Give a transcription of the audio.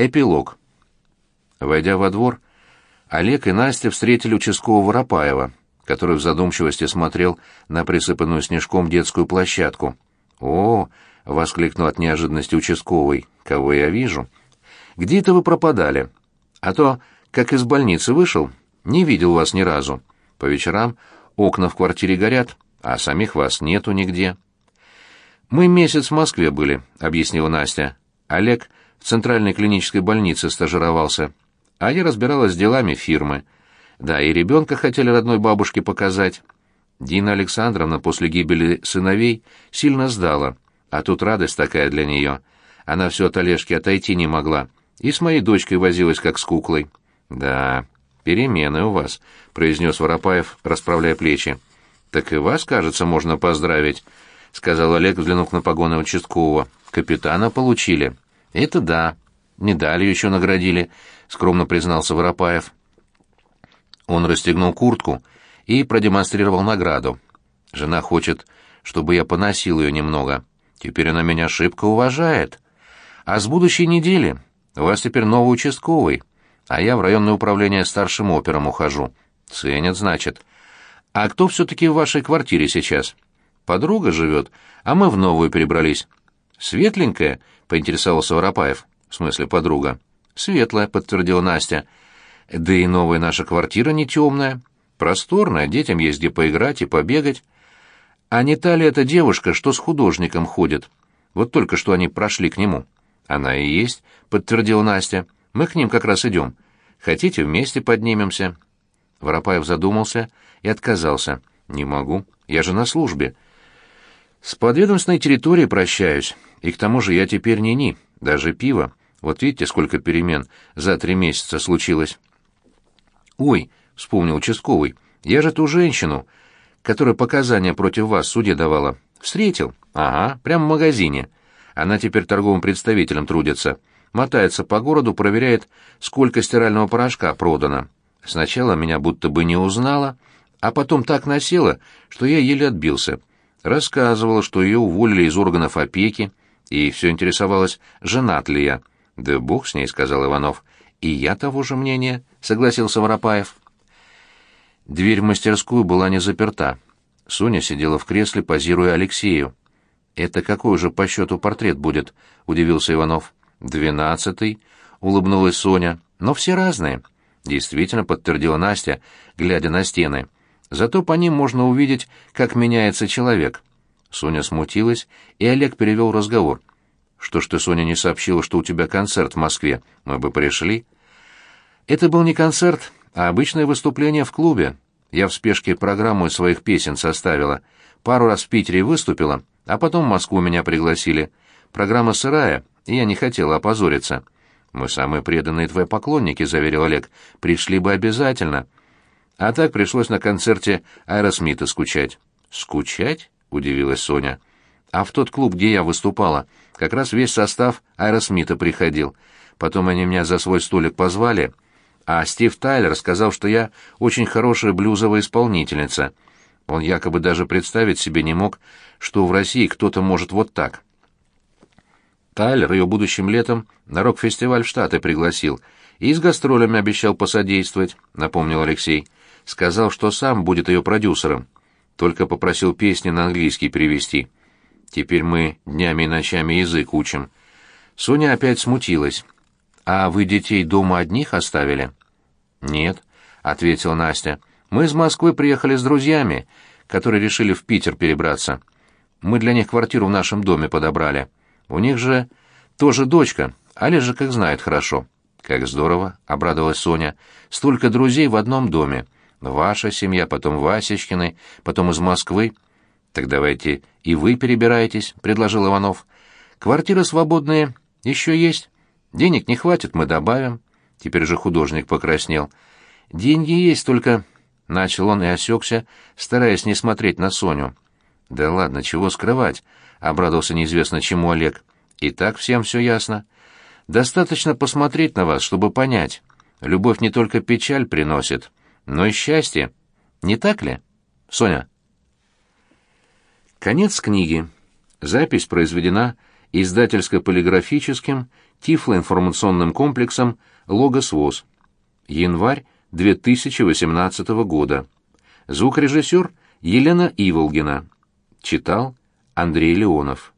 Эпилог. Войдя во двор, Олег и Настя встретили участкового Воропаева, который в задумчивости смотрел на присыпанную снежком детскую площадку. «О!» — воскликнул от неожиданности участковый. «Кого я вижу?» «Где это вы пропадали? А то, как из больницы вышел, не видел вас ни разу. По вечерам окна в квартире горят, а самих вас нету нигде». «Мы месяц в Москве были», — объяснила Настя. «Олег в центральной клинической больнице стажировался, а я разбиралась с делами фирмы. Да, и ребенка хотели родной бабушке показать. Дина Александровна после гибели сыновей сильно сдала, а тут радость такая для нее. Она все от Олежки отойти не могла, и с моей дочкой возилась как с куклой. «Да, перемены у вас», — произнес Воропаев, расправляя плечи. «Так и вас, кажется, можно поздравить», — сказал Олег, взглянув на погоны участкового. «Капитана получили». «Это да. Медалью еще наградили», — скромно признался Воропаев. Он расстегнул куртку и продемонстрировал награду. «Жена хочет, чтобы я поносил ее немного. Теперь она меня шибко уважает. А с будущей недели у вас теперь новый участковый, а я в районное управление старшим опером ухожу. Ценят, значит. А кто все-таки в вашей квартире сейчас? Подруга живет, а мы в новую перебрались. Светленькая?» — поинтересовался Воропаев. «В смысле, подруга?» «Светлая», — подтвердила Настя. «Да и новая наша квартира не темная. Просторная, детям есть где поиграть и побегать. А не та ли эта девушка, что с художником ходит? Вот только что они прошли к нему». «Она и есть», — подтвердила Настя. «Мы к ним как раз идем. Хотите, вместе поднимемся?» Воропаев задумался и отказался. «Не могу. Я же на службе. С подведомственной территорией прощаюсь, и к тому же я теперь не ни, даже пиво. Вот видите, сколько перемен за три месяца случилось. Ой, вспомнил участковый, я же ту женщину, которая показания против вас в суде давала, встретил. Ага, прямо в магазине. Она теперь торговым представителем трудится. Мотается по городу, проверяет, сколько стирального порошка продано. Сначала меня будто бы не узнала, а потом так насела, что я еле отбился. Рассказывала, что ее уволили из органов опеки, и все интересовалась, женат ли я. «Да бог с ней», — сказал Иванов. «И я того же мнения», — согласился Воропаев. Дверь в мастерскую была не заперта. Соня сидела в кресле, позируя Алексею. «Это какой же по счету портрет будет?» — удивился Иванов. «Двенадцатый», — улыбнулась Соня. «Но все разные». Действительно, подтвердила Настя, глядя на стены. Зато по ним можно увидеть, как меняется человек. Соня смутилась, и Олег перевел разговор. «Что ж ты, Соня, не сообщила, что у тебя концерт в Москве? Мы бы пришли». «Это был не концерт, а обычное выступление в клубе. Я в спешке программу из своих песен составила. Пару раз в Питере выступила, а потом в Москву меня пригласили. Программа сырая, и я не хотела опозориться». «Мы самые преданные твои поклонники», — заверил Олег. «Пришли бы обязательно». А так пришлось на концерте Аэросмита скучать. «Скучать?» — удивилась Соня. «А в тот клуб, где я выступала, как раз весь состав Аэросмита приходил. Потом они меня за свой столик позвали, а Стив Тайлер сказал, что я очень хорошая блюзовая исполнительница. Он якобы даже представить себе не мог, что в России кто-то может вот так». Тайлер ее будущим летом на рок-фестиваль в Штаты пригласил и с гастролями обещал посодействовать, напомнил Алексей. Сказал, что сам будет ее продюсером. Только попросил песни на английский перевести. Теперь мы днями и ночами язык учим. Соня опять смутилась. «А вы детей дома одних оставили?» «Нет», — ответила Настя. «Мы из Москвы приехали с друзьями, которые решили в Питер перебраться. Мы для них квартиру в нашем доме подобрали. У них же тоже дочка, Аля же как знает хорошо». «Как здорово», — обрадовалась Соня. «Столько друзей в одном доме. Ваша семья, потом Васечкины, потом из Москвы. Так давайте и вы перебираетесь, предложил Иванов. Квартиры свободные еще есть. Денег не хватит, мы добавим. Теперь же художник покраснел. Деньги есть, только... Начал он и осекся, стараясь не смотреть на Соню. «Да ладно, чего скрывать?» — обрадовался неизвестно чему Олег. «И так всем все ясно. Достаточно посмотреть на вас, чтобы понять. Любовь не только печаль приносит, но и счастье. Не так ли, Соня? Конец книги. Запись произведена издательско-полиграфическим тифлоинформационным комплексом «Логос ВОЗ». Январь 2018 года. Звукорежиссер Елена Иволгина. Читал Андрей Леонов.